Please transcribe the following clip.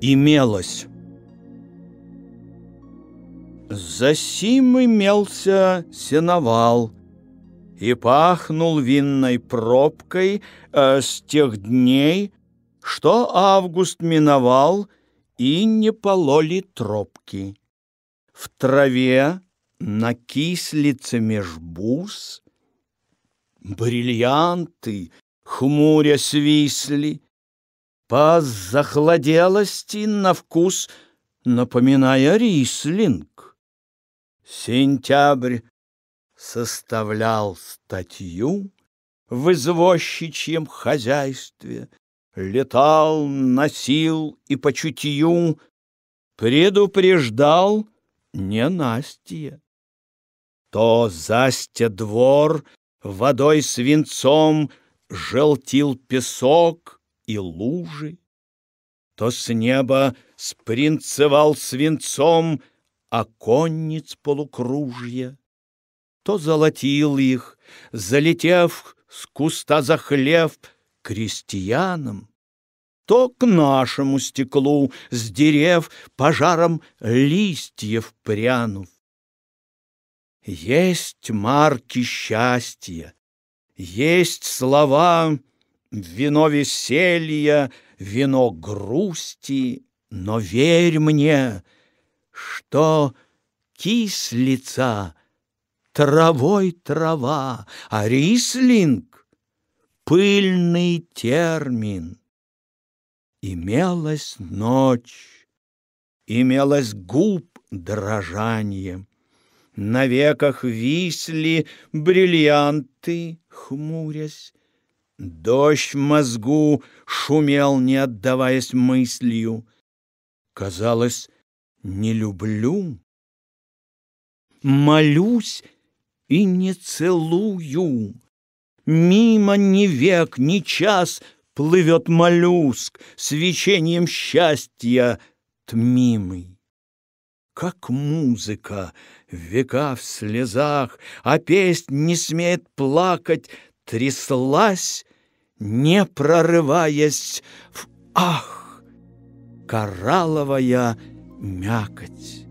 имелось. Засим имелся сеновал, И пахнул винной пробкой э, С тех дней, что август миновал, И не пололи тропки. В траве на кислице меж бус Бриллианты, хмуря свисли, По захладелости на вкус Напоминая рислинг. Сентябрь составлял статью в извозчичьем хозяйстве, Летал, носил и по чутью Предупреждал не Настя. То застя двор водой свинцом Желтил песок и лужи, То с неба спринцевал свинцом оконниц полукружья, то золотил их, залетев с куста за хлеб крестьянам, то к нашему стеклу, с дерев пожаром листьев прянув. Есть марки счастья, есть слова, вино веселья, вино грусти, но верь мне — что кислица травой трава, а рислинг — пыльный термин. Имелась ночь, имелась губ дрожание, На веках висли бриллианты, хмурясь, Дождь в мозгу шумел, не отдаваясь мыслью. Казалось, не люблю, молюсь и не целую. Мимо ни век, ни час плывет моллюск свечением счастья тмимый. Как музыка, века в слезах, а песнь не смеет плакать, тряслась, не прорываясь в ах, коралловая мякоть.